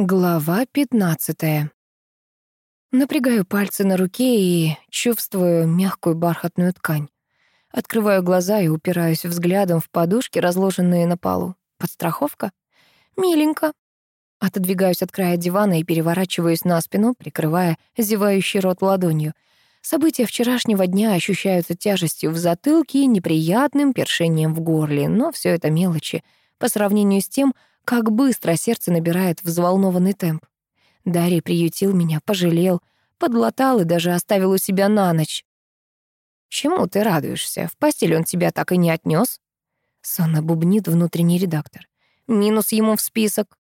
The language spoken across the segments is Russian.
Глава 15. Напрягаю пальцы на руке и чувствую мягкую бархатную ткань. Открываю глаза и упираюсь взглядом в подушки, разложенные на полу. Подстраховка? Миленько. Отодвигаюсь от края дивана и переворачиваюсь на спину, прикрывая зевающий рот ладонью. События вчерашнего дня ощущаются тяжестью в затылке и неприятным першением в горле, но все это мелочи по сравнению с тем, как быстро сердце набирает взволнованный темп. Дарий приютил меня, пожалел, подлатал и даже оставил у себя на ночь. «Чему ты радуешься? В постель он тебя так и не отнес? Сонно бубнит внутренний редактор. «Минус ему в список».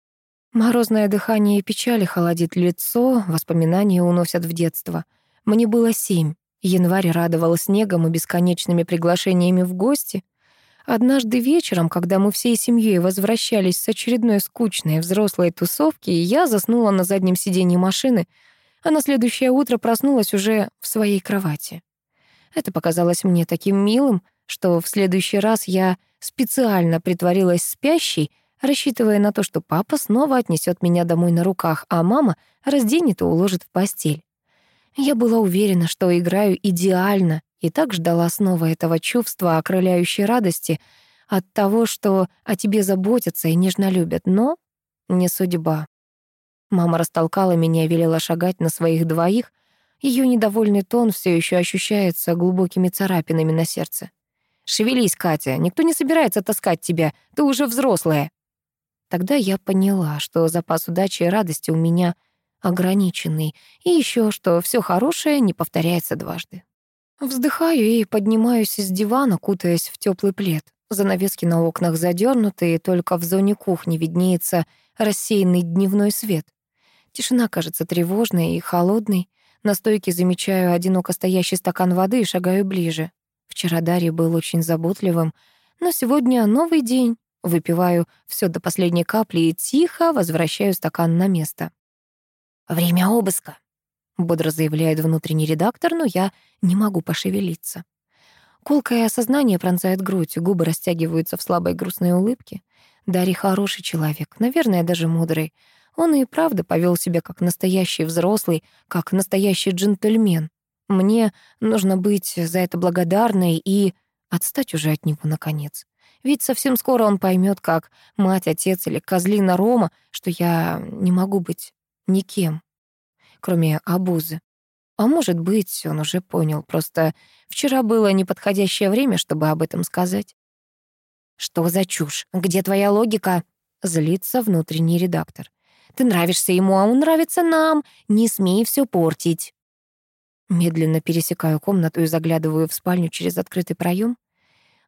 Морозное дыхание печали холодит лицо, воспоминания уносят в детство. Мне было семь. Январь радовал снегом и бесконечными приглашениями в гости — Однажды вечером, когда мы всей семьей возвращались с очередной скучной взрослой тусовки, я заснула на заднем сиденье машины, а на следующее утро проснулась уже в своей кровати. Это показалось мне таким милым, что в следующий раз я специально притворилась спящей, рассчитывая на то, что папа снова отнесет меня домой на руках, а мама разденет и уложит в постель. Я была уверена, что играю идеально, и так ждала снова этого чувства окрыляющей радости от того, что о тебе заботятся и нежно любят, но не судьба. Мама растолкала меня и велела шагать на своих двоих. Ее недовольный тон все еще ощущается глубокими царапинами на сердце. «Шевелись, Катя, никто не собирается таскать тебя, ты уже взрослая». Тогда я поняла, что запас удачи и радости у меня ограниченный, и еще что все хорошее не повторяется дважды. Вздыхаю и поднимаюсь из дивана, кутаясь в теплый плед. Занавески на окнах задернуты, и только в зоне кухни виднеется рассеянный дневной свет. Тишина кажется тревожной и холодной. На стойке замечаю одиноко стоящий стакан воды и шагаю ближе. Вчера Дарья был очень заботливым, но сегодня новый день. Выпиваю все до последней капли и тихо возвращаю стакан на место. «Время обыска», бодро заявляет внутренний редактор, но я не могу пошевелиться. Колкое осознание пронзает грудь, губы растягиваются в слабой грустной улыбке. Дарий хороший человек, наверное, даже мудрый. Он и правда повел себя как настоящий взрослый, как настоящий джентльмен. Мне нужно быть за это благодарной и отстать уже от него, наконец. Ведь совсем скоро он поймет, как мать, отец или козлина Рома, что я не могу быть никем кроме обузы. А может быть, он уже понял, просто вчера было неподходящее время, чтобы об этом сказать. «Что за чушь? Где твоя логика?» — злится внутренний редактор. «Ты нравишься ему, а он нравится нам. Не смей все портить». Медленно пересекаю комнату и заглядываю в спальню через открытый проем.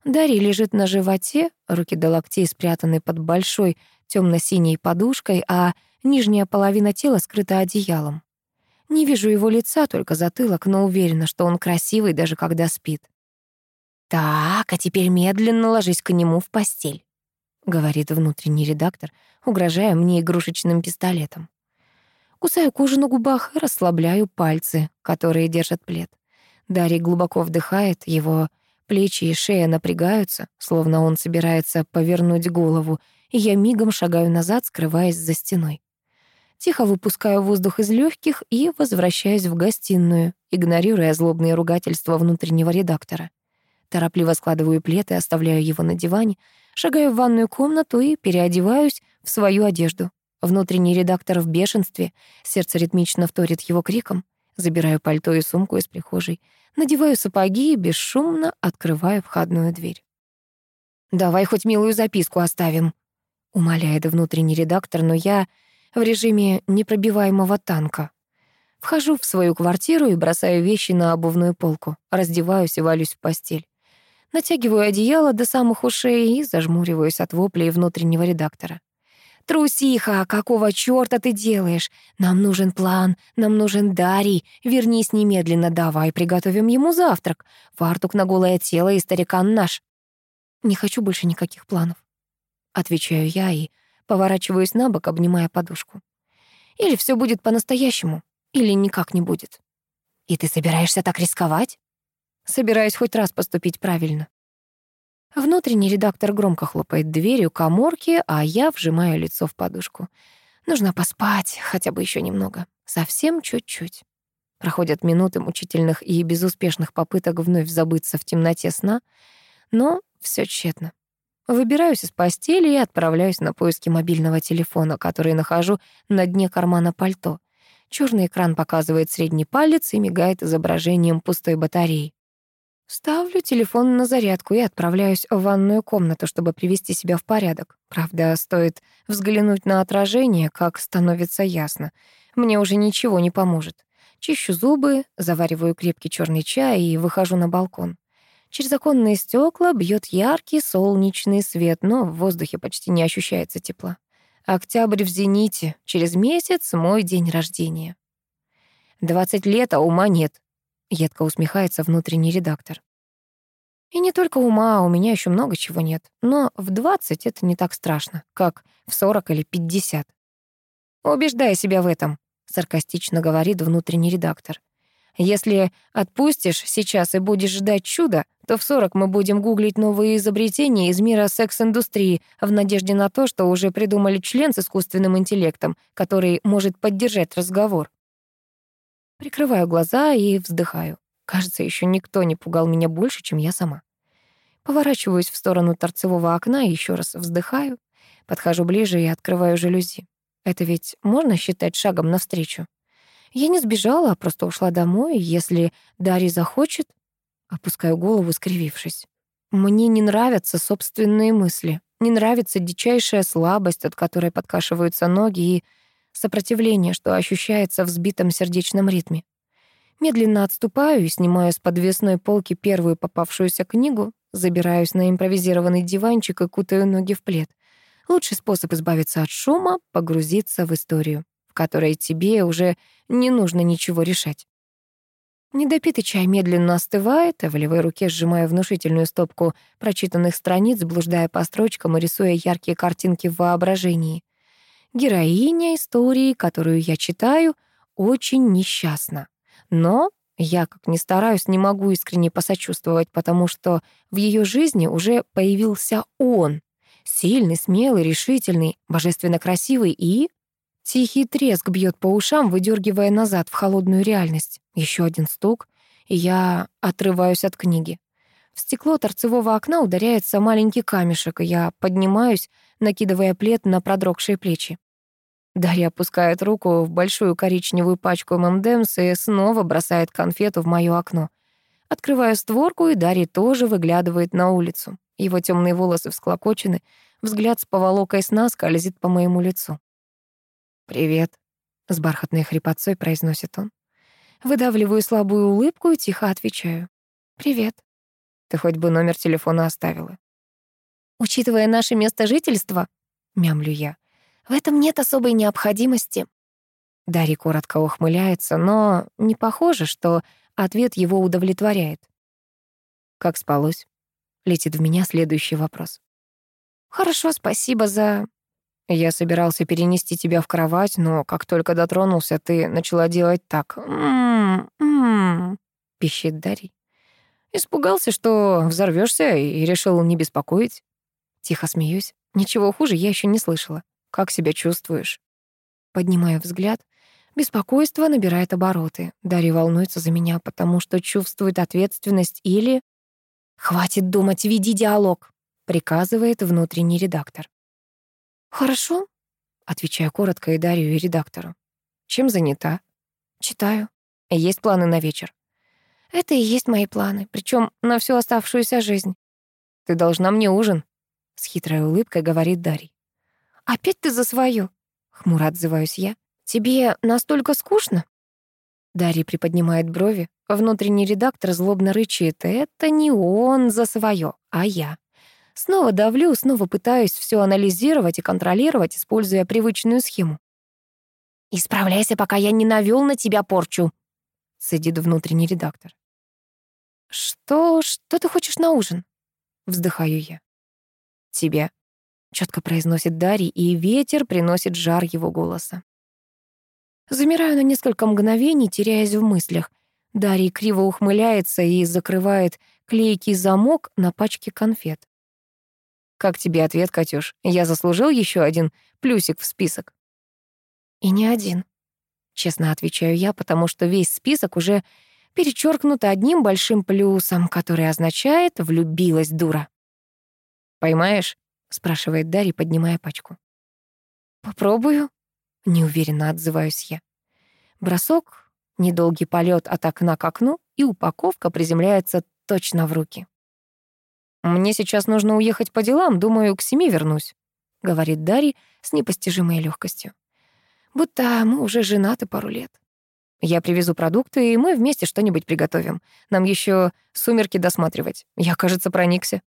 Дарья лежит на животе, руки до локтей спрятаны под большой темно-синей подушкой, а нижняя половина тела скрыта одеялом. Не вижу его лица, только затылок, но уверена, что он красивый, даже когда спит. «Так, а теперь медленно ложись к нему в постель», — говорит внутренний редактор, угрожая мне игрушечным пистолетом. Кусаю кожу на губах и расслабляю пальцы, которые держат плед. Дарий глубоко вдыхает, его плечи и шея напрягаются, словно он собирается повернуть голову, и я мигом шагаю назад, скрываясь за стеной. Тихо выпускаю воздух из легких и возвращаюсь в гостиную, игнорируя злобные ругательства внутреннего редактора. Торопливо складываю плед и оставляю его на диване, шагаю в ванную комнату и переодеваюсь в свою одежду. Внутренний редактор в бешенстве, сердце ритмично вторит его криком. Забираю пальто и сумку из прихожей, надеваю сапоги и бесшумно открываю входную дверь. «Давай хоть милую записку оставим», — умоляет внутренний редактор, но я в режиме непробиваемого танка. Вхожу в свою квартиру и бросаю вещи на обувную полку, раздеваюсь и валюсь в постель. Натягиваю одеяло до самых ушей и зажмуриваюсь от воплей внутреннего редактора. «Трусиха, какого чёрта ты делаешь? Нам нужен план, нам нужен Дарий. Вернись немедленно, давай приготовим ему завтрак. Фартук на голое тело и старикан наш». «Не хочу больше никаких планов», — отвечаю я и Поворачиваюсь на бок, обнимая подушку. Или все будет по-настоящему, или никак не будет. И ты собираешься так рисковать? Собираюсь хоть раз поступить правильно. Внутренний редактор громко хлопает дверью коморки, а я вжимаю лицо в подушку. Нужно поспать, хотя бы еще немного. Совсем чуть-чуть. Проходят минуты мучительных и безуспешных попыток вновь забыться в темноте сна, но все тщетно. Выбираюсь из постели и отправляюсь на поиски мобильного телефона, который нахожу на дне кармана пальто. Черный экран показывает средний палец и мигает изображением пустой батареи. Ставлю телефон на зарядку и отправляюсь в ванную комнату, чтобы привести себя в порядок. Правда, стоит взглянуть на отражение, как становится ясно. Мне уже ничего не поможет. Чищу зубы, завариваю крепкий черный чай и выхожу на балкон. Через оконные стекла бьет яркий солнечный свет, но в воздухе почти не ощущается тепла. Октябрь в зените, через месяц мой день рождения. «Двадцать лет, а ума нет», — едко усмехается внутренний редактор. И не только ума, у меня еще много чего нет. Но в двадцать это не так страшно, как в сорок или пятьдесят. Убеждай себя в этом, саркастично говорит внутренний редактор. Если отпустишь сейчас и будешь ждать чуда, то в 40 мы будем гуглить новые изобретения из мира секс-индустрии в надежде на то, что уже придумали член с искусственным интеллектом, который может поддержать разговор. Прикрываю глаза и вздыхаю. Кажется, еще никто не пугал меня больше, чем я сама. Поворачиваюсь в сторону торцевого окна и еще раз вздыхаю. Подхожу ближе и открываю жалюзи. Это ведь можно считать шагом навстречу? Я не сбежала, а просто ушла домой. Если Дарья захочет... Опускаю голову, скривившись. Мне не нравятся собственные мысли. Не нравится дичайшая слабость, от которой подкашиваются ноги, и сопротивление, что ощущается в сбитом сердечном ритме. Медленно отступаю и снимаю с подвесной полки первую попавшуюся книгу, забираюсь на импровизированный диванчик и кутаю ноги в плед. Лучший способ избавиться от шума — погрузиться в историю которой тебе уже не нужно ничего решать. Недопитый чай медленно остывает, а в левой руке сжимаю внушительную стопку прочитанных страниц, блуждая по строчкам и рисуя яркие картинки в воображении. Героиня истории, которую я читаю, очень несчастна. Но я, как ни стараюсь, не могу искренне посочувствовать, потому что в ее жизни уже появился он. Сильный, смелый, решительный, божественно красивый и Тихий треск бьет по ушам, выдергивая назад в холодную реальность. Еще один стук, и я отрываюсь от книги. В стекло торцевого окна ударяется маленький камешек, и я поднимаюсь, накидывая плед на продрогшие плечи. Дарья опускает руку в большую коричневую пачку ММДМС и снова бросает конфету в моё окно. Открываю створку, и Дарья тоже выглядывает на улицу. Его темные волосы всклокочены, взгляд с поволокой сна скользит по моему лицу. «Привет», — с бархатной хрипотцой произносит он. Выдавливаю слабую улыбку и тихо отвечаю. «Привет. Ты хоть бы номер телефона оставила». «Учитывая наше место жительства», — мямлю я, «в этом нет особой необходимости». Дарья коротко ухмыляется, но не похоже, что ответ его удовлетворяет. «Как спалось?» — летит в меня следующий вопрос. «Хорошо, спасибо за...» Я собирался перенести тебя в кровать, но как только дотронулся, ты начала делать так. «М-м-м», пищит Дарий. Испугался, что взорвешься и решил не беспокоить. Тихо смеюсь. Ничего хуже я еще не слышала. Как себя чувствуешь? Поднимаю взгляд. Беспокойство набирает обороты. Дарья волнуется за меня, потому что чувствует ответственность или... «Хватит думать, веди диалог», — приказывает внутренний редактор. «Хорошо», — отвечаю коротко и Дарью, и редактору. «Чем занята?» «Читаю. Есть планы на вечер?» «Это и есть мои планы, причем на всю оставшуюся жизнь». «Ты должна мне ужин», — с хитрой улыбкой говорит Дарий. «Опять ты за свою?» — хмуро отзываюсь я. «Тебе настолько скучно?» Дарья приподнимает брови. Внутренний редактор злобно рычит. «Это не он за свое, а я». Снова давлю, снова пытаюсь все анализировать и контролировать, используя привычную схему. «Исправляйся, пока я не навел на тебя порчу», — сидит внутренний редактор. «Что... что ты хочешь на ужин?» — вздыхаю я. «Тебе», — четко произносит Дарий, и ветер приносит жар его голоса. Замираю на несколько мгновений, теряясь в мыслях. Дарий криво ухмыляется и закрывает клейкий замок на пачке конфет. Как тебе ответ, Катюш? Я заслужил еще один плюсик в список? И не один. Честно отвечаю я, потому что весь список уже перечеркнут одним большим плюсом, который означает «влюбилась дура». «Поймаешь?» — спрашивает Дарья, поднимая пачку. «Попробую», — неуверенно отзываюсь я. Бросок, недолгий полет от окна к окну, и упаковка приземляется точно в руки. «Мне сейчас нужно уехать по делам, думаю, к семи вернусь», — говорит Дарья с непостижимой легкостью. «Будто мы уже женаты пару лет. Я привезу продукты, и мы вместе что-нибудь приготовим. Нам еще сумерки досматривать. Я, кажется, проникся».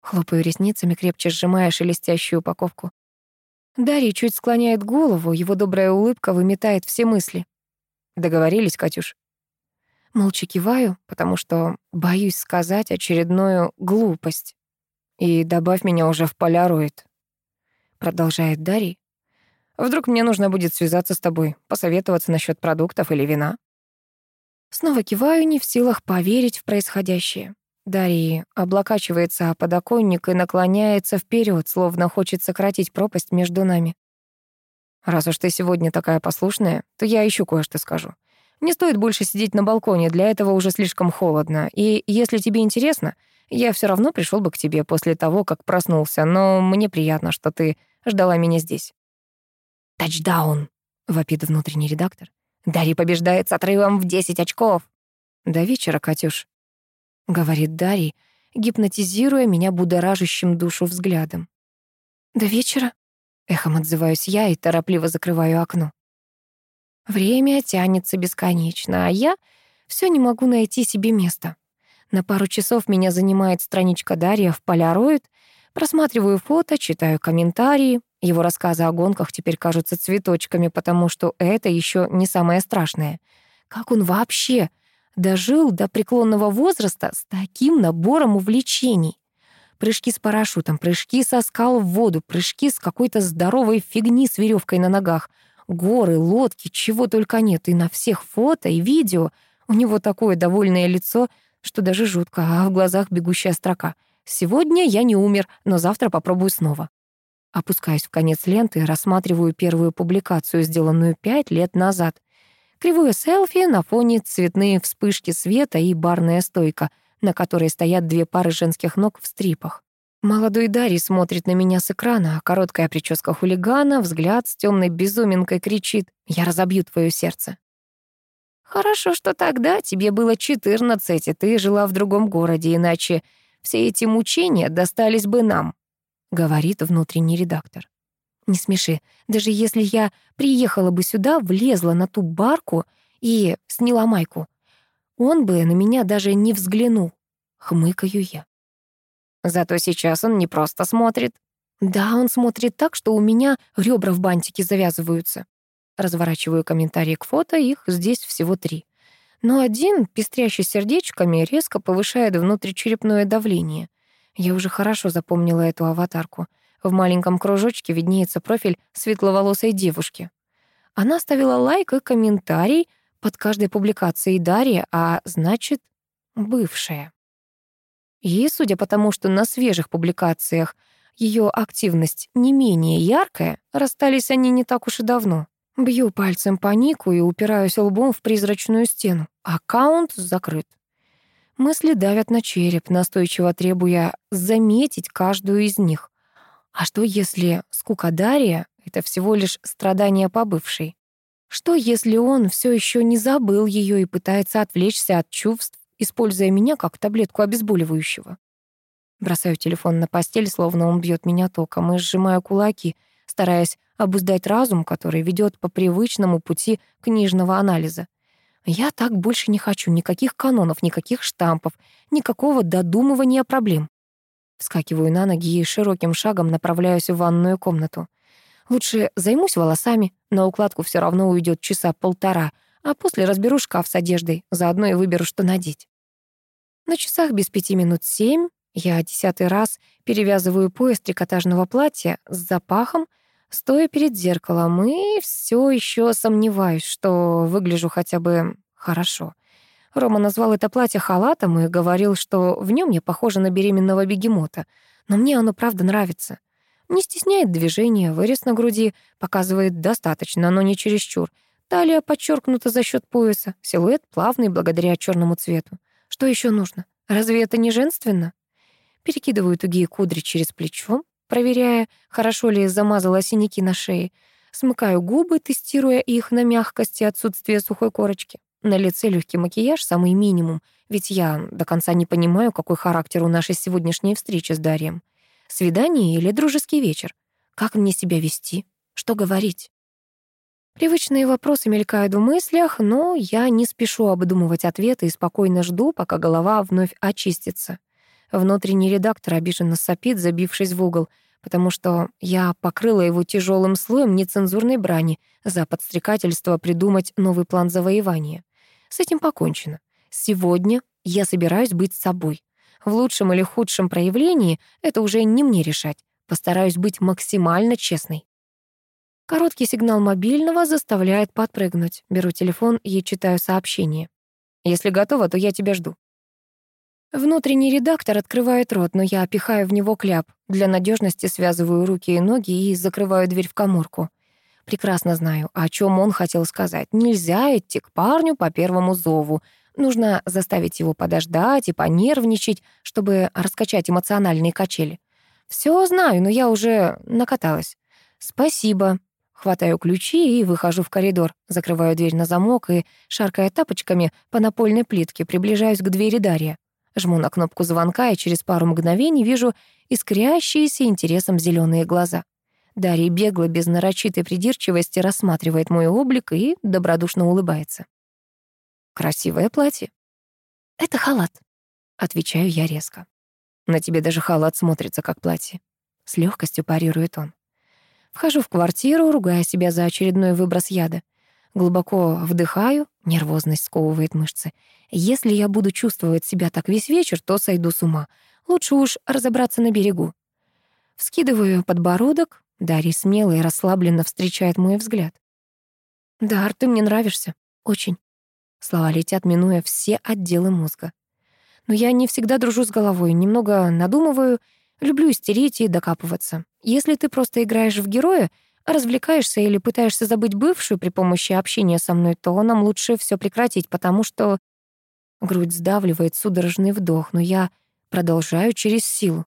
Хлопаю ресницами, крепче сжимая шелестящую упаковку. Дарья чуть склоняет голову, его добрая улыбка выметает все мысли. Договорились, Катюш? Молча киваю, потому что боюсь сказать очередную глупость. И добавь меня уже в поляроид. Продолжает Дарья. Вдруг мне нужно будет связаться с тобой, посоветоваться насчет продуктов или вина. Снова киваю, не в силах поверить в происходящее. Дарья облокачивается о подоконник и наклоняется вперед, словно хочет сократить пропасть между нами. «Раз уж ты сегодня такая послушная, то я еще кое-что скажу. Не стоит больше сидеть на балконе, для этого уже слишком холодно. И если тебе интересно, я все равно пришел бы к тебе после того, как проснулся, но мне приятно, что ты ждала меня здесь». «Тачдаун!» — вопит внутренний редактор. «Дарья побеждает с отрывом в 10 очков!» «До вечера, Катюш», — говорит Дарья, гипнотизируя меня будоражащим душу взглядом. «До вечера?» — эхом отзываюсь я и торопливо закрываю окно. Время тянется бесконечно, а я все не могу найти себе места. На пару часов меня занимает страничка Дарья в Поляроид, просматриваю фото, читаю комментарии. Его рассказы о гонках теперь кажутся цветочками, потому что это еще не самое страшное. Как он вообще дожил до преклонного возраста с таким набором увлечений. Прыжки с парашютом, прыжки со скал в воду, прыжки с какой-то здоровой фигни с веревкой на ногах, горы, лодки, чего только нет. И на всех фото и видео у него такое довольное лицо, что даже жутко, а в глазах бегущая строка. «Сегодня я не умер, но завтра попробую снова». Опускаюсь в конец ленты и рассматриваю первую публикацию, сделанную пять лет назад. Кривое селфи, на фоне цветные вспышки света и барная стойка, на которой стоят две пары женских ног в стрипах. Молодой Дарий смотрит на меня с экрана, короткая прическа хулигана, взгляд с темной безуминкой кричит «Я разобью твое сердце». «Хорошо, что тогда тебе было 14, и ты жила в другом городе, иначе все эти мучения достались бы нам», — говорит внутренний редактор. Не смеши. Даже если я приехала бы сюда, влезла на ту барку и сняла майку, он бы на меня даже не взглянул. Хмыкаю я. Зато сейчас он не просто смотрит. Да, он смотрит так, что у меня ребра в бантике завязываются. Разворачиваю комментарии к фото, их здесь всего три. Но один, пестрящий сердечками, резко повышает внутричерепное давление. Я уже хорошо запомнила эту аватарку — в маленьком кружочке виднеется профиль светловолосой девушки. Она ставила лайк и комментарий под каждой публикацией Дарьи, а значит, бывшая. И, судя по тому, что на свежих публикациях ее активность не менее яркая, расстались они не так уж и давно. Бью пальцем по нику и упираюсь лбом в призрачную стену. Аккаунт закрыт. Мысли давят на череп, настойчиво требуя заметить каждую из них. А что, если скука Дарья — это всего лишь страдание по бывшей? Что, если он все еще не забыл ее и пытается отвлечься от чувств, используя меня как таблетку обезболивающего? Бросаю телефон на постель, словно он бьет меня током, и сжимаю кулаки, стараясь обуздать разум, который ведет по привычному пути книжного анализа. Я так больше не хочу никаких канонов, никаких штампов, никакого додумывания проблем. Вскакиваю на ноги и широким шагом направляюсь в ванную комнату. Лучше займусь волосами, на укладку все равно уйдет часа полтора, а после разберу шкаф с одеждой, заодно и выберу, что надеть. На часах без пяти минут семь я десятый раз перевязываю пояс трикотажного платья с запахом, стоя перед зеркалом, и все еще сомневаюсь, что выгляжу хотя бы хорошо. Рома назвал это платье халатом и говорил, что в нем я похожа на беременного бегемота. Но мне оно правда нравится. Не стесняет движения, вырез на груди показывает достаточно, но не чересчур. Талия подчеркнута за счет пояса, силуэт плавный благодаря черному цвету. Что еще нужно? Разве это не женственно? Перекидываю тугие кудри через плечо, проверяя, хорошо ли замазала синяки на шее. Смыкаю губы, тестируя их на мягкость и отсутствие сухой корочки. На лице легкий макияж, самый минимум, ведь я до конца не понимаю, какой характер у нашей сегодняшней встречи с Дарьем. Свидание или дружеский вечер? Как мне себя вести? Что говорить? Привычные вопросы мелькают в мыслях, но я не спешу обдумывать ответы и спокойно жду, пока голова вновь очистится. Внутренний редактор обиженно сопит, забившись в угол, потому что я покрыла его тяжелым слоем нецензурной брани за подстрекательство придумать новый план завоевания. С этим покончено. Сегодня я собираюсь быть собой. В лучшем или худшем проявлении это уже не мне решать. Постараюсь быть максимально честной. Короткий сигнал мобильного заставляет подпрыгнуть. Беру телефон и читаю сообщение. «Если готова, то я тебя жду». Внутренний редактор открывает рот, но я опихаю в него кляп. Для надежности связываю руки и ноги и закрываю дверь в коморку. Прекрасно знаю, о чем он хотел сказать. Нельзя идти к парню по первому зову. Нужно заставить его подождать и понервничать, чтобы раскачать эмоциональные качели. Все знаю, но я уже накаталась. Спасибо. Хватаю ключи и выхожу в коридор, закрываю дверь на замок и, шаркая тапочками по напольной плитке, приближаюсь к двери Дарья. Жму на кнопку звонка и через пару мгновений вижу искрящиеся интересом зеленые глаза. Дарья бегло, без нарочитой придирчивости, рассматривает мой облик и добродушно улыбается. «Красивое платье». «Это халат», — отвечаю я резко. «На тебе даже халат смотрится, как платье». С легкостью парирует он. Вхожу в квартиру, ругая себя за очередной выброс яда. Глубоко вдыхаю, нервозность сковывает мышцы. Если я буду чувствовать себя так весь вечер, то сойду с ума. Лучше уж разобраться на берегу. Вскидываю подбородок. Дарья смело и расслабленно встречает мой взгляд. «Дар, ты мне нравишься. Очень». Слова летят, минуя все отделы мозга. Но я не всегда дружу с головой, немного надумываю, люблю истерить и докапываться. Если ты просто играешь в героя, развлекаешься или пытаешься забыть бывшую при помощи общения со мной, то нам лучше все прекратить, потому что... Грудь сдавливает судорожный вдох, но я продолжаю через силу.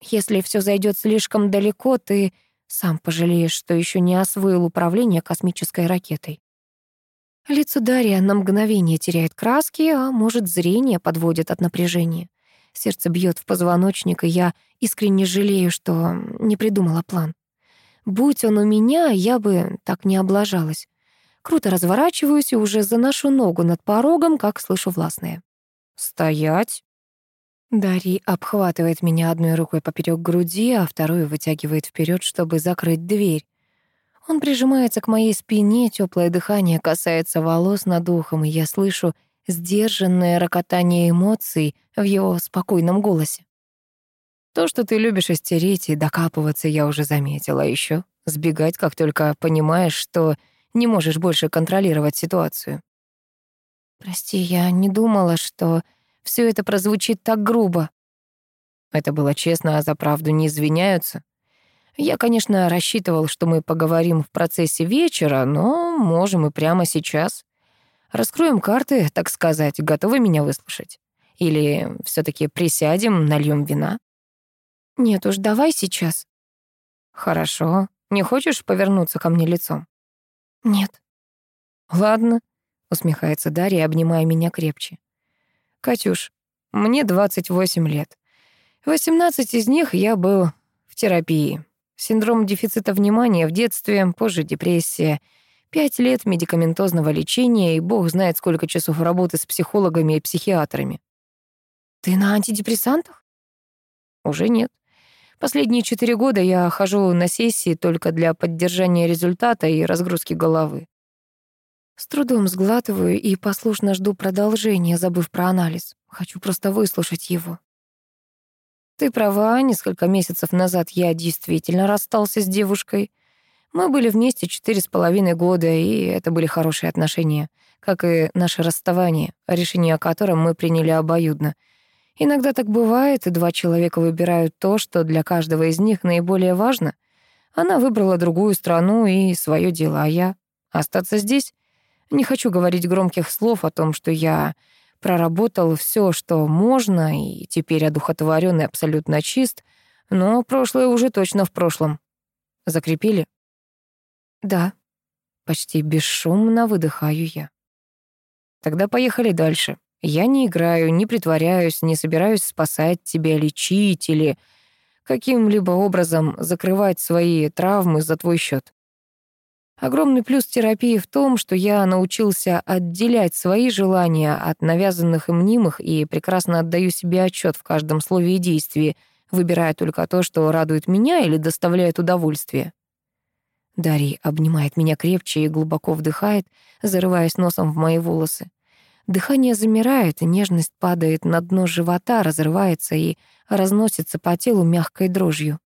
Если все зайдет слишком далеко, ты сам пожалеешь, что еще не освоил управление космической ракетой. Лицо Дарья на мгновение теряет краски, а может, зрение подводит от напряжения. Сердце бьет в позвоночник, и я искренне жалею, что не придумала план. Будь он у меня, я бы так не облажалась. Круто разворачиваюсь и уже заношу ногу над порогом, как слышу властное. «Стоять!» Дарий обхватывает меня одной рукой поперек груди, а вторую вытягивает вперед, чтобы закрыть дверь. Он прижимается к моей спине, теплое дыхание касается волос над ухом, и я слышу сдержанное рокотание эмоций в его спокойном голосе. То, что ты любишь истерить и докапываться, я уже заметила. Еще сбегать, как только понимаешь, что не можешь больше контролировать ситуацию. Прости, я не думала, что все это прозвучит так грубо. Это было честно, а за правду не извиняются. Я, конечно, рассчитывал, что мы поговорим в процессе вечера, но можем и прямо сейчас. Раскроем карты, так сказать, готовы меня выслушать? Или все таки присядем, нальем вина? «Нет уж, давай сейчас». «Хорошо. Не хочешь повернуться ко мне лицом?» «Нет». «Ладно», — усмехается Дарья, обнимая меня крепче. «Катюш, мне 28 лет. 18 из них я был в терапии. Синдром дефицита внимания в детстве, позже депрессия, пять лет медикаментозного лечения и бог знает сколько часов работы с психологами и психиатрами. Ты на антидепрессантах? Уже нет. Последние четыре года я хожу на сессии только для поддержания результата и разгрузки головы. С трудом сглатываю и послушно жду продолжения, забыв про анализ. Хочу просто выслушать его. Ты права, несколько месяцев назад я действительно расстался с девушкой. Мы были вместе четыре с половиной года, и это были хорошие отношения, как и наше расставание, решение о котором мы приняли обоюдно — Иногда так бывает, и два человека выбирают то, что для каждого из них наиболее важно. Она выбрала другую страну и свое дело, а я остаться здесь. Не хочу говорить громких слов о том, что я проработал все, что можно, и теперь одухотворён и абсолютно чист, но прошлое уже точно в прошлом. Закрепили? Да. Почти бесшумно выдыхаю я. Тогда поехали дальше. Я не играю, не притворяюсь, не собираюсь спасать тебя, лечить или каким-либо образом закрывать свои травмы за твой счет. Огромный плюс терапии в том, что я научился отделять свои желания от навязанных и мнимых и прекрасно отдаю себе отчет в каждом слове и действии, выбирая только то, что радует меня или доставляет удовольствие. Дарий обнимает меня крепче и глубоко вдыхает, зарываясь носом в мои волосы. Дыхание замирает, нежность падает на дно живота, разрывается и разносится по телу мягкой дрожью.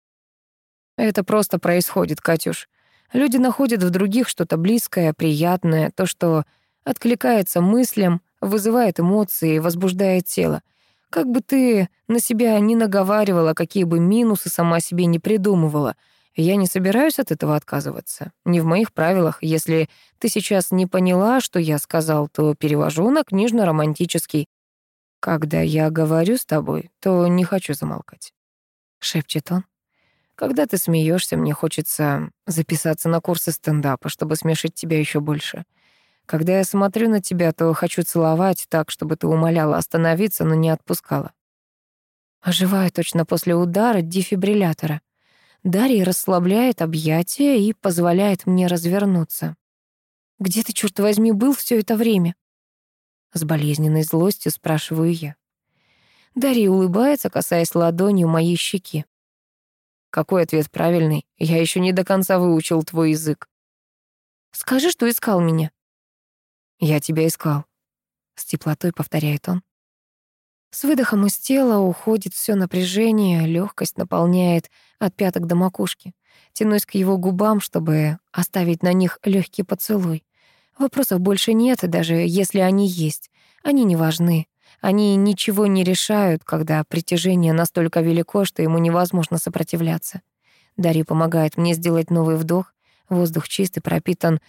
Это просто происходит, Катюш. Люди находят в других что-то близкое, приятное, то, что откликается мыслям, вызывает эмоции, возбуждает тело. Как бы ты на себя не наговаривала, какие бы минусы сама себе не придумывала, я не собираюсь от этого отказываться. Не в моих правилах. Если ты сейчас не поняла, что я сказал, то перевожу на книжно-романтический. Когда я говорю с тобой, то не хочу замолкать. Шепчет он. Когда ты смеешься, мне хочется записаться на курсы стендапа, чтобы смешить тебя еще больше. Когда я смотрю на тебя, то хочу целовать так, чтобы ты умоляла остановиться, но не отпускала. Оживаю точно после удара дефибриллятора. Дарья расслабляет объятия и позволяет мне развернуться. «Где ты, черт возьми, был все это время?» С болезненной злостью спрашиваю я. Дарья улыбается, касаясь ладонью моей щеки. Какой ответ правильный? Я еще не до конца выучил твой язык. Скажи, что искал меня. Я тебя искал. С теплотой повторяет он. С выдохом из тела уходит все напряжение, легкость наполняет от пяток до макушки. Тянусь к его губам, чтобы оставить на них легкий поцелуй. Вопросов больше нет, даже если они есть. Они не важны. Они ничего не решают, когда притяжение настолько велико, что ему невозможно сопротивляться. Дарья помогает мне сделать новый вдох. Воздух чистый, пропитан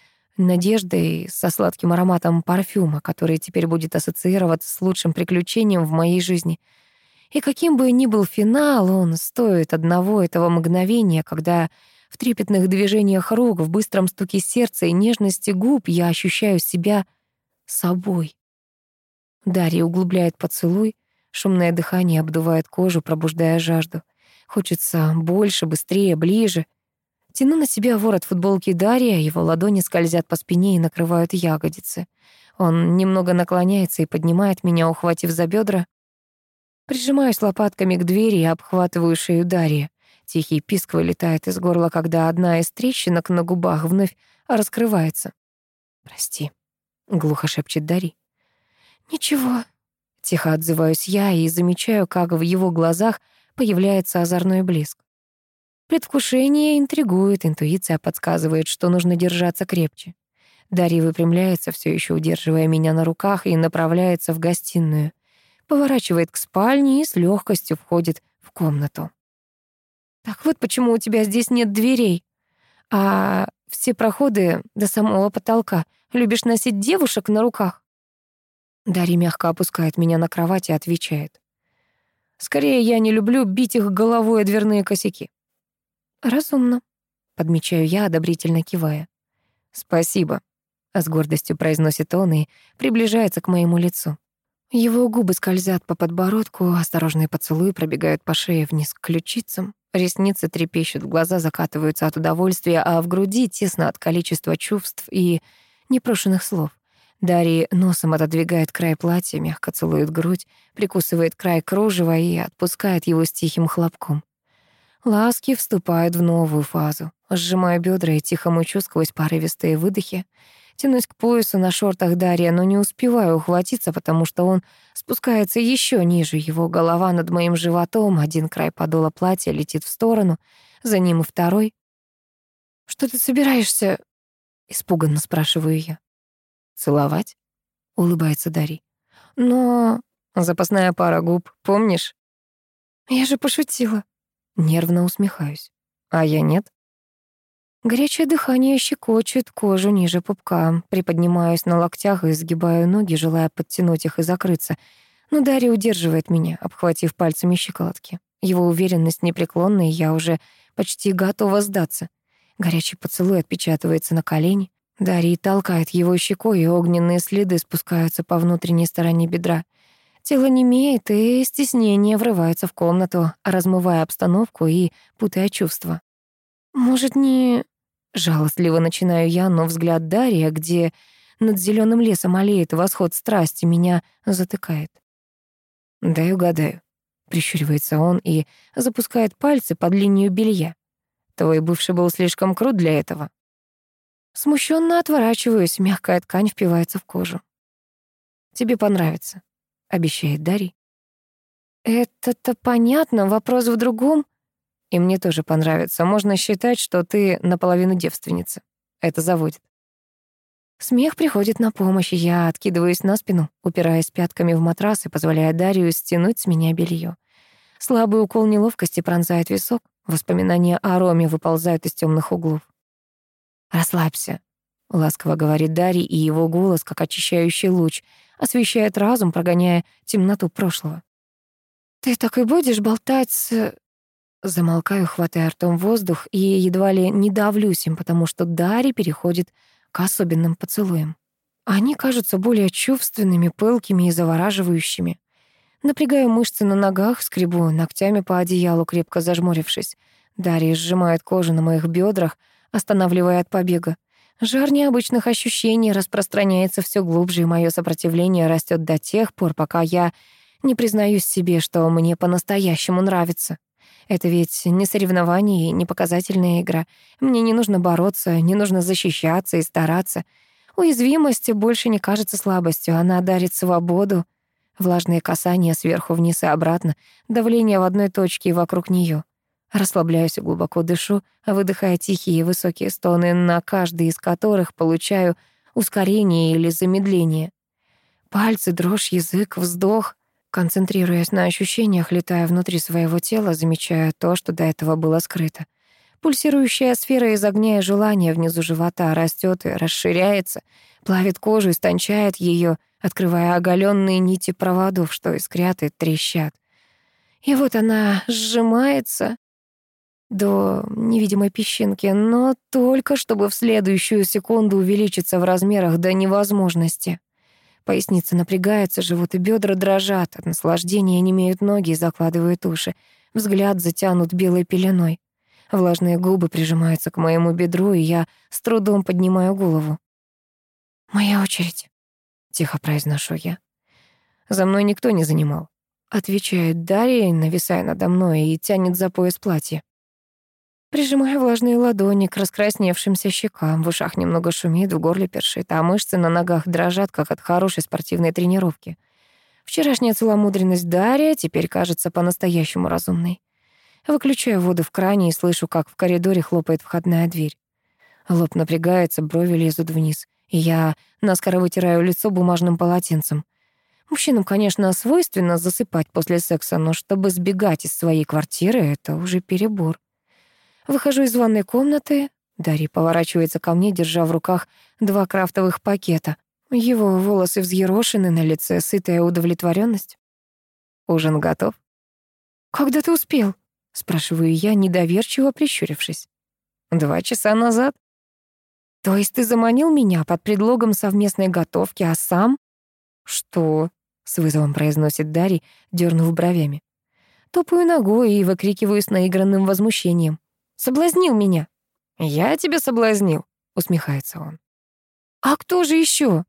надеждой со сладким ароматом парфюма, который теперь будет ассоциироваться с лучшим приключением в моей жизни. И каким бы ни был финал, он стоит одного этого мгновения, когда в трепетных движениях рук, в быстром стуке сердца и нежности губ я ощущаю себя собой. Дарья углубляет поцелуй, шумное дыхание обдувает кожу, пробуждая жажду. Хочется больше, быстрее, ближе. Тяну на себя ворот футболки Дарья, его ладони скользят по спине и накрывают ягодицы. Он немного наклоняется и поднимает меня, ухватив за бедра. Прижимаюсь лопатками к двери и обхватываю шею Дарья. Тихий писк вылетает из горла, когда одна из трещинок на губах вновь раскрывается. «Прости», — глухо шепчет Дарья. «Ничего», — тихо отзываюсь я и замечаю, как в его глазах появляется озорной блеск. Предвкушение интригует, интуиция подсказывает, что нужно держаться крепче. Дарья выпрямляется, все еще удерживая меня на руках, и направляется в гостиную. Поворачивает к спальне и с легкостью входит в комнату. «Так вот почему у тебя здесь нет дверей, а все проходы до самого потолка. Любишь носить девушек на руках?» Дарья мягко опускает меня на кровать и отвечает. «Скорее, я не люблю бить их головой о дверные косяки». «Разумно», — подмечаю я, одобрительно кивая. «Спасибо», — с гордостью произносит он и приближается к моему лицу. Его губы скользят по подбородку, осторожные поцелуи пробегают по шее вниз к ключицам, ресницы трепещут, глаза закатываются от удовольствия, а в груди тесно от количества чувств и непрошенных слов. Дарья носом отодвигает край платья, мягко целует грудь, прикусывает край кружева и отпускает его с тихим хлопком. Ласки вступают в новую фазу. Сжимаю бедра и тихо мучу сквозь порывистые выдохи. Тянусь к поясу на шортах Дарья, но не успеваю ухватиться, потому что он спускается еще ниже. Его голова над моим животом, один край подола платья летит в сторону, за ним и второй. «Что ты собираешься?» — испуганно спрашиваю я. «Целовать?» — улыбается Дарий. «Но...» Запасная пара губ, помнишь? Я же пошутила. Нервно усмехаюсь. А я нет. Горячее дыхание щекочет кожу ниже пупка. Приподнимаюсь на локтях и сгибаю ноги, желая подтянуть их и закрыться. Но Дарья удерживает меня, обхватив пальцами щиколотки. Его уверенность непреклонна, и я уже почти готова сдаться. Горячий поцелуй отпечатывается на колени. Дарья толкает его щекой, и огненные следы спускаются по внутренней стороне бедра. Тело немеет, и стеснение врывается в комнату, размывая обстановку и путая чувства. «Может, не...» Жалостливо начинаю я, но взгляд Дарья, где над зеленым лесом олеет восход страсти, меня затыкает. «Дай угадаю», — прищуривается он и запускает пальцы под линию белья. «Твой бывший был слишком крут для этого». Смущенно отворачиваюсь, мягкая ткань впивается в кожу. «Тебе понравится», — обещает Дарий. «Это-то понятно, вопрос в другом. И мне тоже понравится. Можно считать, что ты наполовину девственница. Это заводит. Смех приходит на помощь, я откидываюсь на спину, упираясь пятками в матрас и позволяя Дарью стянуть с меня белье. Слабый укол неловкости пронзает висок, воспоминания о Роме выползают из темных углов. «Расслабься», — ласково говорит Дарий, и его голос, как очищающий луч, освещает разум, прогоняя темноту прошлого. «Ты так и будешь болтать с...» Замолкаю, хватая ртом воздух, и едва ли не давлюсь им, потому что Дари переходит к особенным поцелуям. Они кажутся более чувственными, пылкими и завораживающими. Напрягаю мышцы на ногах, скребу ногтями по одеялу, крепко зажмурившись. Дарья сжимает кожу на моих бедрах, останавливая от побега. Жар необычных ощущений распространяется все глубже, и мое сопротивление растет до тех пор, пока я не признаюсь себе, что мне по-настоящему нравится. Это ведь не соревнование и не показательная игра. Мне не нужно бороться, не нужно защищаться и стараться. Уязвимость больше не кажется слабостью, она дарит свободу. Влажные касания сверху вниз и обратно, давление в одной точке и вокруг нее. Расслабляюсь и глубоко дышу, выдыхая тихие высокие стоны, на каждый из которых получаю ускорение или замедление. Пальцы, дрожь, язык, вздох. Концентрируясь на ощущениях, летая внутри своего тела, замечая то, что до этого было скрыто. Пульсирующая сфера из огня и желания внизу живота растет и расширяется, плавит кожу, истончает ее, открывая оголенные нити проводов, что искрят и трещат. И вот она сжимается до невидимой песчинки, но только чтобы в следующую секунду увеличиться в размерах до невозможности. Поясница напрягается, живот и бедра дрожат. От наслаждения не имеют ноги и закладывают уши. Взгляд затянут белой пеленой. Влажные губы прижимаются к моему бедру, и я с трудом поднимаю голову. «Моя очередь», — тихо произношу я. «За мной никто не занимал», — отвечает Дарья, нависая надо мной и тянет за пояс платья. Прижимаю влажные ладони к раскрасневшимся щекам, в ушах немного шумит, в горле першит, а мышцы на ногах дрожат, как от хорошей спортивной тренировки. Вчерашняя целомудренность Дарья теперь кажется по-настоящему разумной. Выключаю воду в кране и слышу, как в коридоре хлопает входная дверь. Лоб напрягается, брови лезут вниз, и я наскоро вытираю лицо бумажным полотенцем. Мужчинам, конечно, свойственно засыпать после секса, но чтобы сбегать из своей квартиры, это уже перебор. Выхожу из ванной комнаты. Дарья поворачивается ко мне, держа в руках два крафтовых пакета. Его волосы взъерошены, на лице сытая удовлетворенность. Ужин готов. «Когда ты успел?» — спрашиваю я, недоверчиво прищурившись. «Два часа назад». «То есть ты заманил меня под предлогом совместной готовки, а сам...» «Что?» — с вызовом произносит Дарий, дернув бровями. Топаю ногой и выкрикиваю с наигранным возмущением. Соблазнил меня». «Я тебя соблазнил», — усмехается он. «А кто же еще?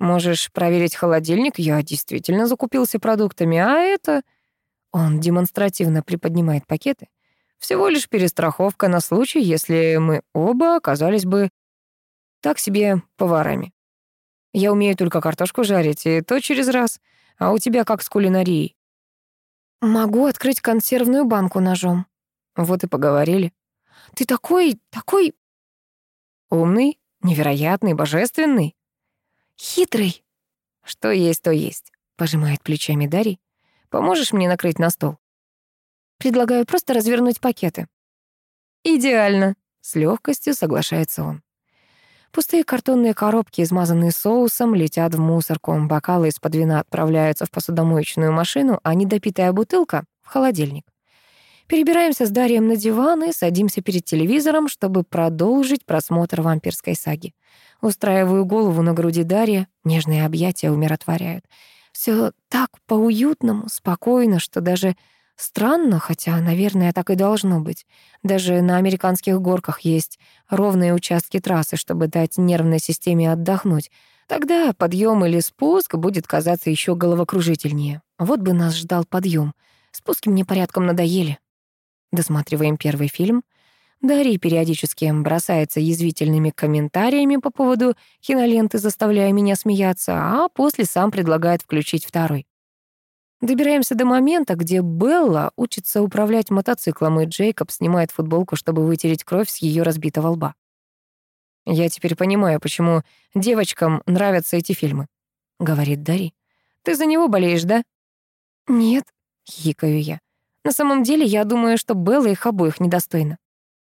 «Можешь проверить холодильник, я действительно закупился продуктами, а это...» Он демонстративно приподнимает пакеты. «Всего лишь перестраховка на случай, если мы оба оказались бы так себе поварами. Я умею только картошку жарить, и то через раз. А у тебя как с кулинарией?» «Могу открыть консервную банку ножом», вот и поговорили. Ты такой, такой... Умный, невероятный, божественный. Хитрый. Что есть, то есть. — пожимает плечами Дарий. «Поможешь мне накрыть на стол?» Предлагаю просто развернуть пакеты. «Идеально», — с легкостью соглашается он. Пустые картонные коробки, измазанные соусом, летят в мусорку, бокалы из-под вина отправляются в посудомоечную машину, а недопитая бутылка — в холодильник. Перебираемся с Дарием на диван и садимся перед телевизором, чтобы продолжить просмотр вампирской саги. Устраиваю голову на груди Дарья, нежные объятия умиротворяют. Все так по-уютному, спокойно, что даже Странно, хотя, наверное, так и должно быть. Даже на американских горках есть ровные участки трассы, чтобы дать нервной системе отдохнуть. Тогда подъем или спуск будет казаться еще головокружительнее. Вот бы нас ждал подъем. Спуски мне порядком надоели. Досматриваем первый фильм. Дарья периодически бросается язвительными комментариями по поводу киноленты, заставляя меня смеяться, а после сам предлагает включить второй. Добираемся до момента, где Белла учится управлять мотоциклом, и Джейкоб снимает футболку, чтобы вытереть кровь с ее разбитого лба. «Я теперь понимаю, почему девочкам нравятся эти фильмы», — говорит Дари. «Ты за него болеешь, да?» «Нет», — хикаю я. «На самом деле, я думаю, что Белла их обоих недостойна».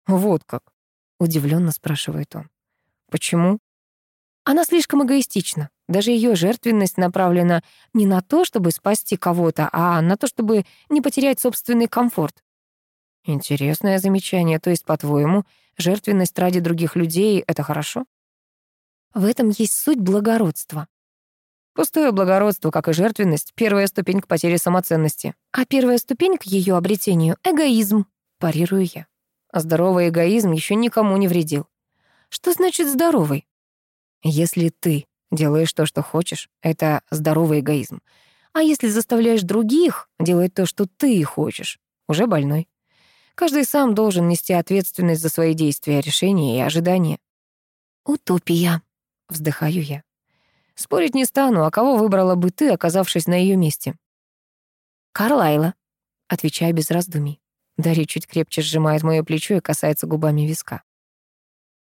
«Вот как?» — удивленно спрашивает он. «Почему?» «Она слишком эгоистична. Даже ее жертвенность направлена не на то, чтобы спасти кого-то, а на то, чтобы не потерять собственный комфорт. Интересное замечание. То есть, по-твоему, жертвенность ради других людей — это хорошо? В этом есть суть благородства. Пустое благородство, как и жертвенность, первая ступень к потере самоценности. А первая ступень к ее обретению — эгоизм, парирую я. А здоровый эгоизм еще никому не вредил. Что значит здоровый? Если ты Делаешь то, что хочешь — это здоровый эгоизм. А если заставляешь других делать то, что ты хочешь, уже больной. Каждый сам должен нести ответственность за свои действия, решения и ожидания. «Утопия», — вздыхаю я. Спорить не стану, а кого выбрала бы ты, оказавшись на ее месте? «Карлайла», — отвечаю без раздумий. Дарья чуть крепче сжимает моё плечо и касается губами виска.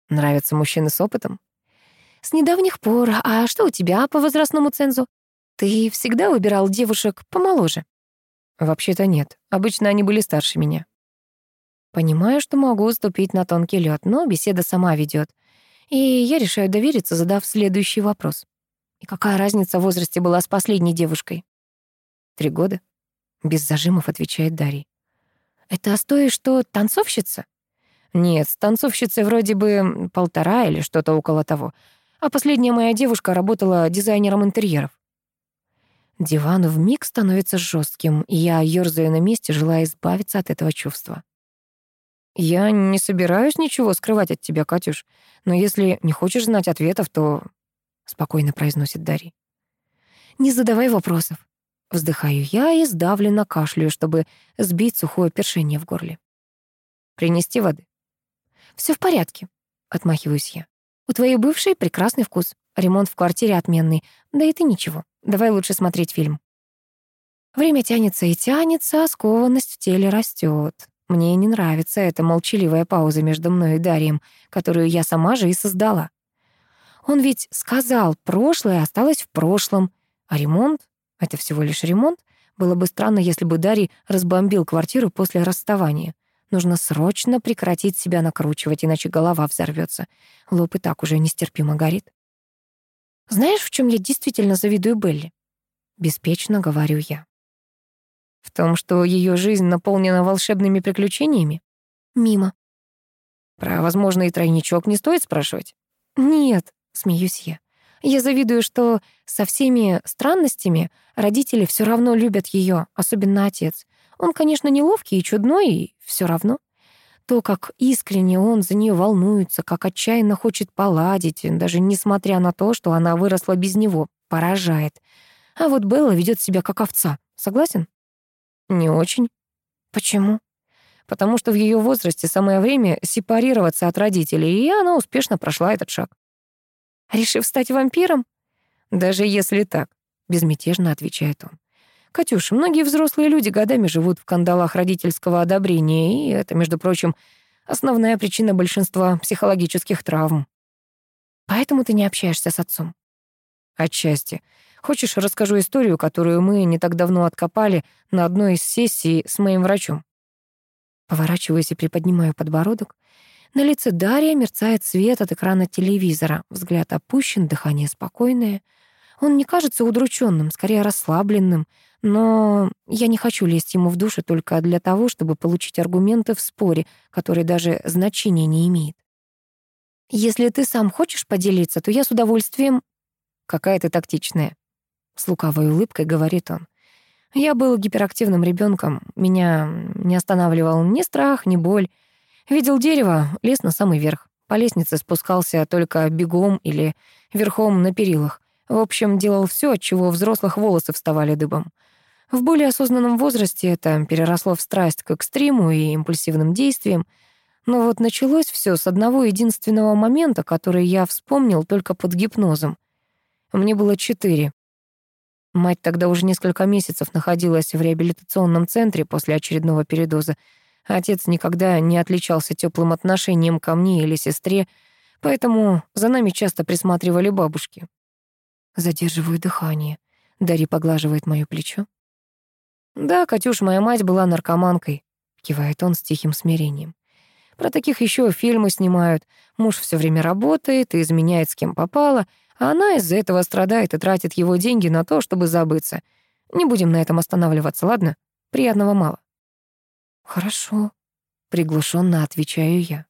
«Нравятся мужчины с опытом?» «С недавних пор. А что у тебя по возрастному цензу? Ты всегда выбирал девушек помоложе?» «Вообще-то нет. Обычно они были старше меня». Понимаю, что могу ступить на тонкий лед, но беседа сама ведет. И я решаю довериться, задав следующий вопрос. «И какая разница в возрасте была с последней девушкой?» «Три года», — без зажимов отвечает Дарья. «Это с что танцовщица?» «Нет, с танцовщицей вроде бы полтора или что-то около того а последняя моя девушка работала дизайнером интерьеров. Диван вмиг становится жестким, и я ёрзаю на месте, желая избавиться от этого чувства. «Я не собираюсь ничего скрывать от тебя, Катюш, но если не хочешь знать ответов, то...» — спокойно произносит Дарья. «Не задавай вопросов». Вздыхаю я и сдавленно кашляю, чтобы сбить сухое першение в горле. «Принести воды?» Все в порядке», — отмахиваюсь я. У твоей бывшей прекрасный вкус. Ремонт в квартире отменный. Да и ты ничего. Давай лучше смотреть фильм. Время тянется и тянется, а скованность в теле растет. Мне не нравится эта молчаливая пауза между мной и Дарием, которую я сама же и создала. Он ведь сказал, прошлое осталось в прошлом, а ремонт — это всего лишь ремонт. Было бы странно, если бы Дарий разбомбил квартиру после расставания. Нужно срочно прекратить себя накручивать, иначе голова взорвется. Лоб и так уже нестерпимо горит. Знаешь, в чем я действительно завидую Белли? Беспечно говорю я. В том, что ее жизнь наполнена волшебными приключениями? Мимо. Про возможный тройничок не стоит спрашивать? Нет, смеюсь я. Я завидую, что со всеми странностями родители все равно любят ее, особенно отец. Он, конечно, неловкий и чудной, и все равно. То, как искренне он за нее волнуется, как отчаянно хочет поладить, даже несмотря на то, что она выросла без него, поражает. А вот Белла ведет себя как овца. Согласен? Не очень. Почему? Потому что в ее возрасте самое время сепарироваться от родителей, и она успешно прошла этот шаг. Решив стать вампиром? Даже если так, безмятежно отвечает он. «Катюш, многие взрослые люди годами живут в кандалах родительского одобрения, и это, между прочим, основная причина большинства психологических травм. Поэтому ты не общаешься с отцом?» «Отчасти. Хочешь, расскажу историю, которую мы не так давно откопали на одной из сессий с моим врачом?» Поворачиваюсь и приподнимаю подбородок. На лице Дарья мерцает свет от экрана телевизора. Взгляд опущен, дыхание спокойное. Он не кажется удрученным, скорее расслабленным. Но я не хочу лезть ему в душу только для того, чтобы получить аргументы в споре, который даже значения не имеет. «Если ты сам хочешь поделиться, то я с удовольствием...» «Какая ты тактичная», — с лукавой улыбкой говорит он. «Я был гиперактивным ребенком. Меня не останавливал ни страх, ни боль. Видел дерево, лез на самый верх. По лестнице спускался только бегом или верхом на перилах. В общем, делал все, от чего взрослых волосы вставали дыбом. В более осознанном возрасте это переросло в страсть к экстриму и импульсивным действиям. Но вот началось все с одного единственного момента, который я вспомнил только под гипнозом. Мне было четыре. Мать тогда уже несколько месяцев находилась в реабилитационном центре после очередного передоза. Отец никогда не отличался теплым отношением ко мне или сестре, поэтому за нами часто присматривали бабушки. Задерживаю дыхание. Дарья поглаживает моё плечо. «Да, Катюш, моя мать была наркоманкой», — кивает он с тихим смирением. «Про таких еще фильмы снимают. Муж все время работает и изменяет с кем попало, а она из-за этого страдает и тратит его деньги на то, чтобы забыться. Не будем на этом останавливаться, ладно? Приятного мало». «Хорошо», — приглушенно отвечаю я.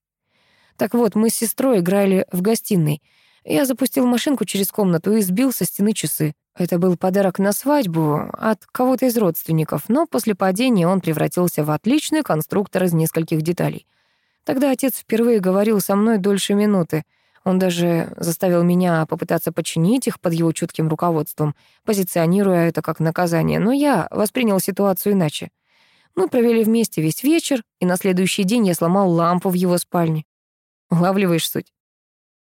Так вот, мы с сестрой играли в гостиной. Я запустил машинку через комнату и сбил со стены часы. Это был подарок на свадьбу от кого-то из родственников, но после падения он превратился в отличный конструктор из нескольких деталей. Тогда отец впервые говорил со мной дольше минуты. Он даже заставил меня попытаться починить их под его чутким руководством, позиционируя это как наказание, но я воспринял ситуацию иначе. Мы провели вместе весь вечер, и на следующий день я сломал лампу в его спальне. Улавливаешь суть?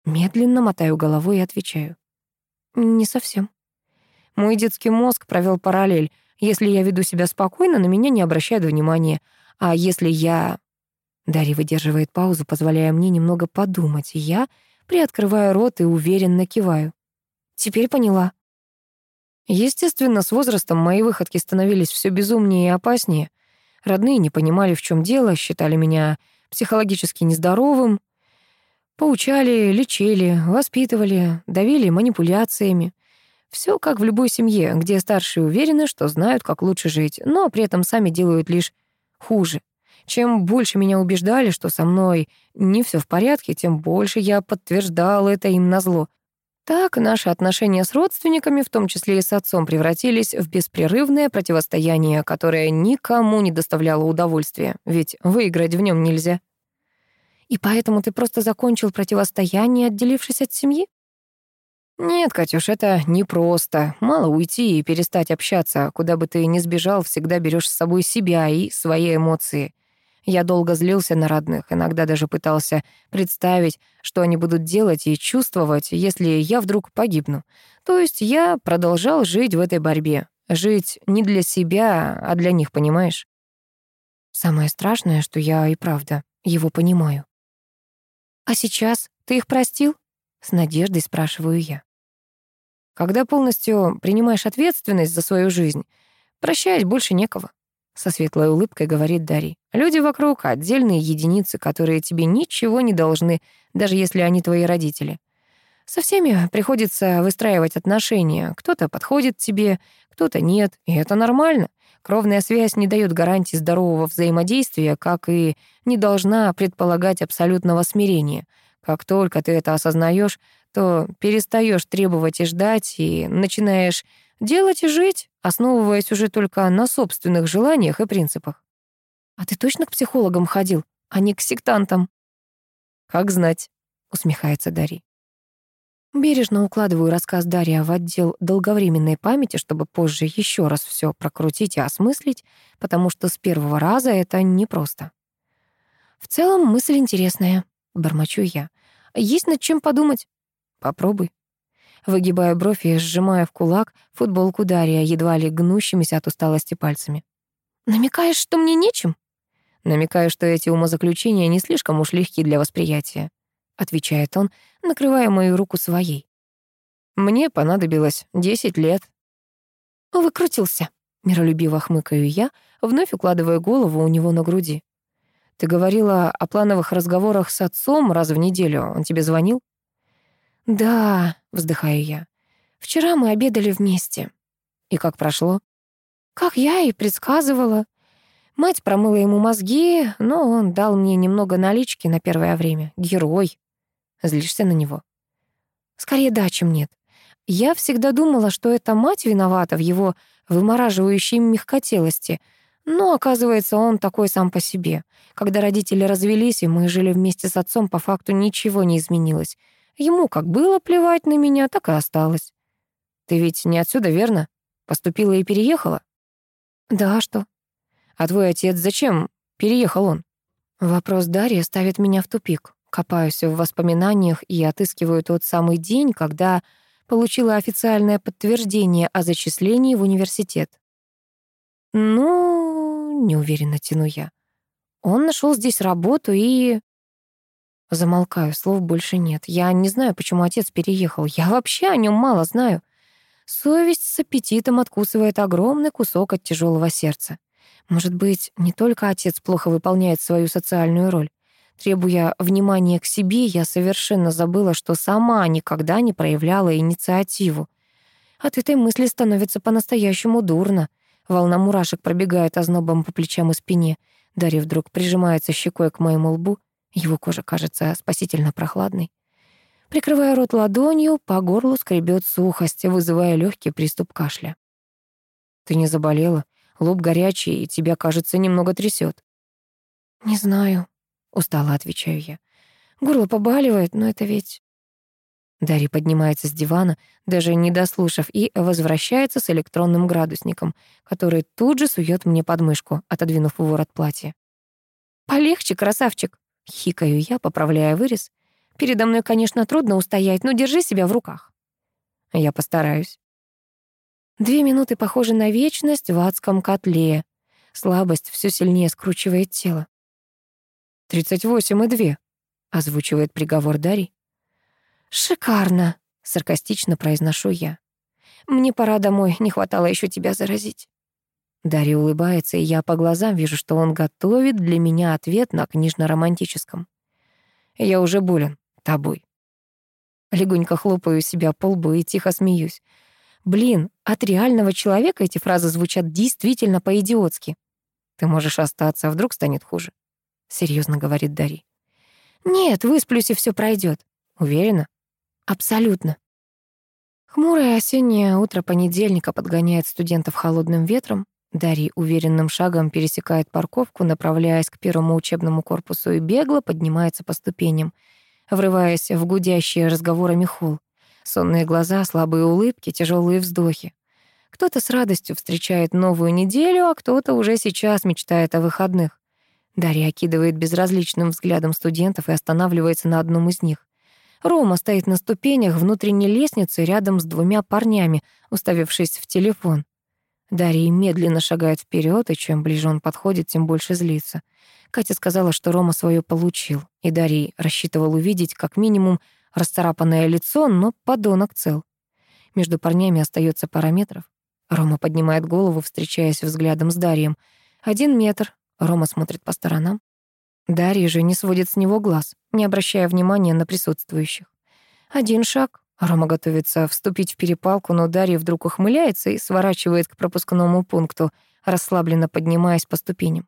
Медленно мотаю головой и отвечаю. Не совсем. Мой детский мозг провел параллель. Если я веду себя спокойно, на меня не обращают внимания. А если я... Дарья выдерживает паузу, позволяя мне немного подумать. Я приоткрываю рот и уверенно киваю. Теперь поняла. Естественно, с возрастом мои выходки становились все безумнее и опаснее. Родные не понимали, в чем дело, считали меня психологически нездоровым, поучали, лечили, воспитывали, давили манипуляциями. Все как в любой семье, где старшие уверены, что знают, как лучше жить, но при этом сами делают лишь хуже. Чем больше меня убеждали, что со мной не все в порядке, тем больше я подтверждал это им назло. Так наши отношения с родственниками, в том числе и с отцом, превратились в беспрерывное противостояние, которое никому не доставляло удовольствия, ведь выиграть в нем нельзя. И поэтому ты просто закончил противостояние, отделившись от семьи? Нет, Катюш, это непросто. Мало уйти и перестать общаться. Куда бы ты ни сбежал, всегда берешь с собой себя и свои эмоции. Я долго злился на родных, иногда даже пытался представить, что они будут делать и чувствовать, если я вдруг погибну. То есть я продолжал жить в этой борьбе. Жить не для себя, а для них, понимаешь? Самое страшное, что я и правда его понимаю. «А сейчас ты их простил?» — с надеждой спрашиваю я. Когда полностью принимаешь ответственность за свою жизнь, прощать больше некого. Со светлой улыбкой говорит Дарий. Люди вокруг — отдельные единицы, которые тебе ничего не должны, даже если они твои родители. Со всеми приходится выстраивать отношения. Кто-то подходит тебе, кто-то нет, и это нормально. Кровная связь не дает гарантии здорового взаимодействия, как и не должна предполагать абсолютного смирения. Как только ты это осознаешь, то перестаешь требовать и ждать, и начинаешь Делать и жить, основываясь уже только на собственных желаниях и принципах. А ты точно к психологам ходил, а не к сектантам? Как знать, усмехается Дарья. Бережно укладываю рассказ Дарья в отдел долговременной памяти, чтобы позже еще раз все прокрутить и осмыслить, потому что с первого раза это непросто. В целом мысль интересная, бормочу я. Есть над чем подумать? Попробуй выгибая бровь и сжимая в кулак футболку Дарья, едва ли гнущимися от усталости пальцами. «Намекаешь, что мне нечем?» «Намекаю, что эти умозаключения не слишком уж легки для восприятия», — отвечает он, накрывая мою руку своей. «Мне понадобилось десять лет, Выкрутился. Миролюбиво хмыкаю я, вновь укладывая голову у него на груди. Ты говорила о плановых разговорах с отцом раз в неделю. Он тебе звонил? Да, вздыхаю я. Вчера мы обедали вместе. И как прошло? Как я и предсказывала. Мать промыла ему мозги, но он дал мне немного налички на первое время. Герой. Злишься на него? Скорее да, чем нет. Я всегда думала, что это мать виновата в его вымораживающей мягкотелости, но, оказывается, он такой сам по себе. Когда родители развелись, и мы жили вместе с отцом, по факту ничего не изменилось. Ему как было плевать на меня, так и осталось. Ты ведь не отсюда, верно? Поступила и переехала? Да, что? А твой отец зачем переехал он? Вопрос Дарьи ставит меня в тупик. Копаюсь в воспоминаниях и отыскиваю тот самый день, когда получила официальное подтверждение о зачислении в университет. Ну, неуверенно тяну я. Он нашел здесь работу и... Замолкаю, слов больше нет. Я не знаю, почему отец переехал. Я вообще о нем мало знаю. Совесть с аппетитом откусывает огромный кусок от тяжелого сердца. Может быть, не только отец плохо выполняет свою социальную роль. Требуя внимания к себе, я совершенно забыла, что сама никогда не проявляла инициативу. От этой мысли становится по-настоящему дурно. Волна мурашек пробегает ознобом по плечам и спине. Дарья вдруг прижимается щекой к моему лбу. Его кожа кажется спасительно прохладной. Прикрывая рот ладонью, по горлу скребет сухость, вызывая легкий приступ кашля. «Ты не заболела? Лоб горячий, и тебя, кажется, немного трясет. «Не знаю», — устало отвечаю я. «Горло побаливает, но это ведь...» Дарья поднимается с дивана, даже не дослушав, и возвращается с электронным градусником, который тут же сует мне под мышку, отодвинув ворот платья. «Полегче, красавчик!» — хикаю я, поправляя вырез. «Передо мной, конечно, трудно устоять, но держи себя в руках». «Я постараюсь». Две минуты похожи на вечность в адском котле. Слабость все сильнее скручивает тело. «Тридцать восемь и две», — озвучивает приговор Дарий. «Шикарно», — саркастично произношу я. «Мне пора домой, не хватало еще тебя заразить». Дарья улыбается, и я по глазам вижу, что он готовит для меня ответ на книжно-романтическом. «Я уже болен тобой». Легонько хлопаю себя по лбу и тихо смеюсь. Блин, от реального человека эти фразы звучат действительно по-идиотски. Ты можешь остаться, а вдруг станет хуже. Серьезно говорит Дарья. Нет, высплюсь и все пройдет. Уверена? Абсолютно. Хмурое осеннее утро понедельника подгоняет студентов холодным ветром. Дарья уверенным шагом пересекает парковку, направляясь к первому учебному корпусу и бегло поднимается по ступеням, врываясь в гудящие разговорами холл. Сонные глаза, слабые улыбки, тяжелые вздохи. Кто-то с радостью встречает новую неделю, а кто-то уже сейчас мечтает о выходных. Дарья окидывает безразличным взглядом студентов и останавливается на одном из них. Рома стоит на ступенях внутренней лестницы рядом с двумя парнями, уставившись в телефон. Дарья медленно шагает вперед, и чем ближе он подходит, тем больше злится. Катя сказала, что Рома свое получил, и Дарья рассчитывал увидеть как минимум Расцарапанное лицо, но подонок цел. Между парнями остается пара метров. Рома поднимает голову, встречаясь взглядом с Дарьем. Один метр. Рома смотрит по сторонам. Дарья же не сводит с него глаз, не обращая внимания на присутствующих. Один шаг. Рома готовится вступить в перепалку, но Дарья вдруг ухмыляется и сворачивает к пропускному пункту, расслабленно поднимаясь по ступеням.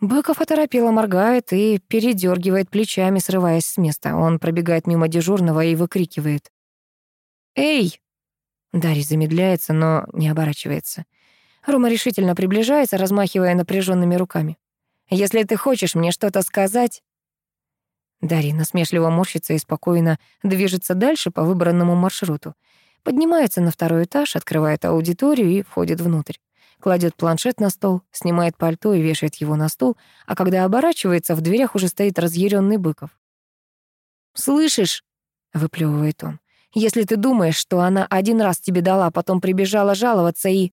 Быков оторопело моргает и передергивает плечами, срываясь с места. Он пробегает мимо дежурного и выкрикивает. «Эй!» Дарья замедляется, но не оборачивается. Рома решительно приближается, размахивая напряженными руками. «Если ты хочешь мне что-то сказать...» Дарья насмешливо морщится и спокойно движется дальше по выбранному маршруту. Поднимается на второй этаж, открывает аудиторию и входит внутрь кладет планшет на стол, снимает пальто и вешает его на стул, а когда оборачивается, в дверях уже стоит разъяренный Быков. «Слышишь?» — выплевывает он. «Если ты думаешь, что она один раз тебе дала, потом прибежала жаловаться и...»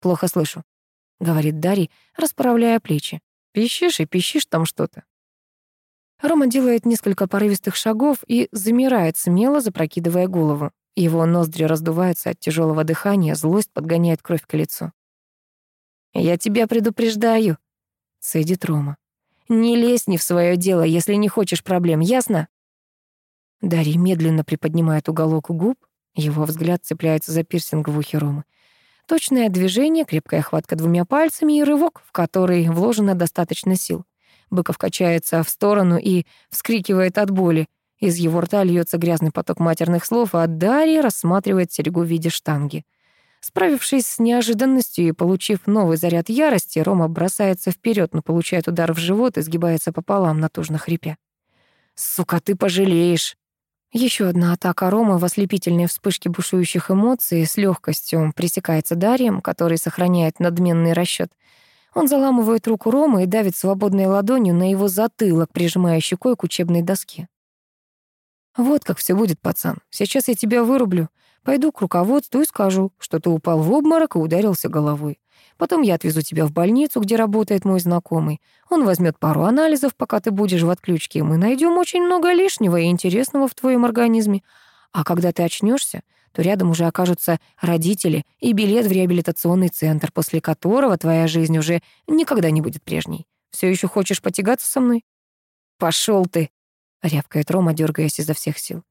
«Плохо слышу», — говорит Дарий, расправляя плечи. «Пищишь и пищишь там что-то». Рома делает несколько порывистых шагов и замирает, смело запрокидывая голову. Его ноздри раздуваются от тяжелого дыхания, злость подгоняет кровь к лицу. «Я тебя предупреждаю», — цедит Рома. «Не лезь не в свое дело, если не хочешь проблем, ясно?» Дарья медленно приподнимает уголок губ, его взгляд цепляется за пирсинг в ухе Ромы. Точное движение, крепкая хватка двумя пальцами и рывок, в который вложено достаточно сил. Быков качается в сторону и вскрикивает от боли. Из его рта льется грязный поток матерных слов, а Дарья рассматривает серьгу в виде штанги. Справившись с неожиданностью и получив новый заряд ярости, Рома бросается вперед, но получает удар в живот и сгибается пополам, натужно хрипя. «Сука, ты пожалеешь!» Еще одна атака Ромы в ослепительной вспышке бушующих эмоций с легкостью пресекается Дарьем, который сохраняет надменный расчет. Он заламывает руку Ромы и давит свободной ладонью на его затылок, прижимая щекой к учебной доске. «Вот как все будет, пацан. Сейчас я тебя вырублю. Пойду к руководству и скажу, что ты упал в обморок и ударился головой. Потом я отвезу тебя в больницу, где работает мой знакомый. Он возьмет пару анализов, пока ты будешь в отключке, и мы найдем очень много лишнего и интересного в твоем организме. А когда ты очнешься, то рядом уже окажутся родители и билет в реабилитационный центр, после которого твоя жизнь уже никогда не будет прежней. Все еще хочешь потягаться со мной? Пошел ты, рявкает Рома, дергаясь изо всех сил.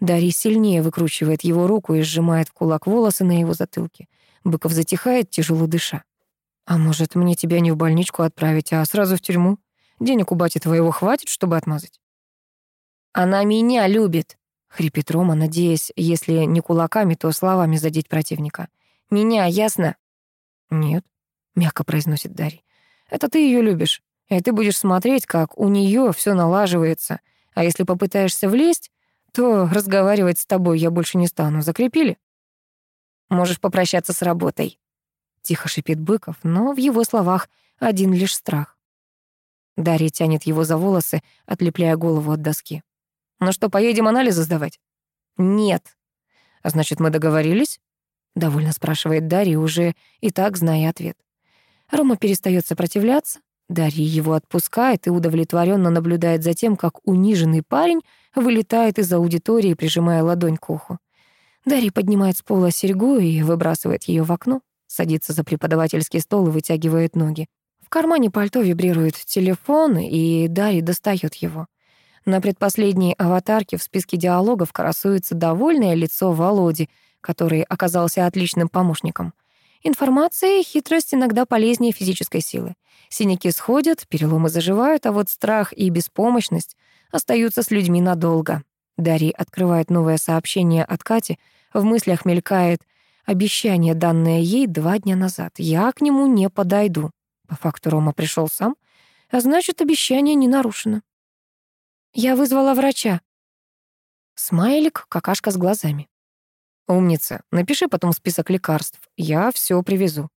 Дарья сильнее выкручивает его руку и сжимает в кулак волосы на его затылке. Быков затихает, тяжело дыша. «А может, мне тебя не в больничку отправить, а сразу в тюрьму? Денег у бати твоего хватит, чтобы отмазать?» «Она меня любит», — хрипит Рома, надеясь, если не кулаками, то словами задеть противника. «Меня, ясно?» «Нет», — мягко произносит Дарья. «Это ты ее любишь, и ты будешь смотреть, как у нее все налаживается. А если попытаешься влезть, то разговаривать с тобой я больше не стану. Закрепили? Можешь попрощаться с работой. Тихо шипит Быков, но в его словах один лишь страх. Дарья тянет его за волосы, отлепляя голову от доски. «Ну что, поедем анализы сдавать?» «Нет». «А значит, мы договорились?» Довольно спрашивает Дарья, уже и так зная ответ. Рома перестает сопротивляться, Дарья его отпускает и удовлетворенно наблюдает за тем, как униженный парень вылетает из аудитории, прижимая ладонь к уху. Дарья поднимает с пола серьгу и выбрасывает ее в окно, садится за преподавательский стол и вытягивает ноги. В кармане пальто вибрирует телефон, и Дарья достает его. На предпоследней аватарке в списке диалогов красуется довольное лицо Володи, который оказался отличным помощником. Информация и хитрость иногда полезнее физической силы. Синяки сходят, переломы заживают, а вот страх и беспомощность остаются с людьми надолго. Дарья открывает новое сообщение от Кати, в мыслях мелькает обещание, данное ей два дня назад. «Я к нему не подойду». По факту Рома пришел сам, а значит, обещание не нарушено. «Я вызвала врача». Смайлик, какашка с глазами. «Умница. Напиши потом список лекарств. Я все привезу».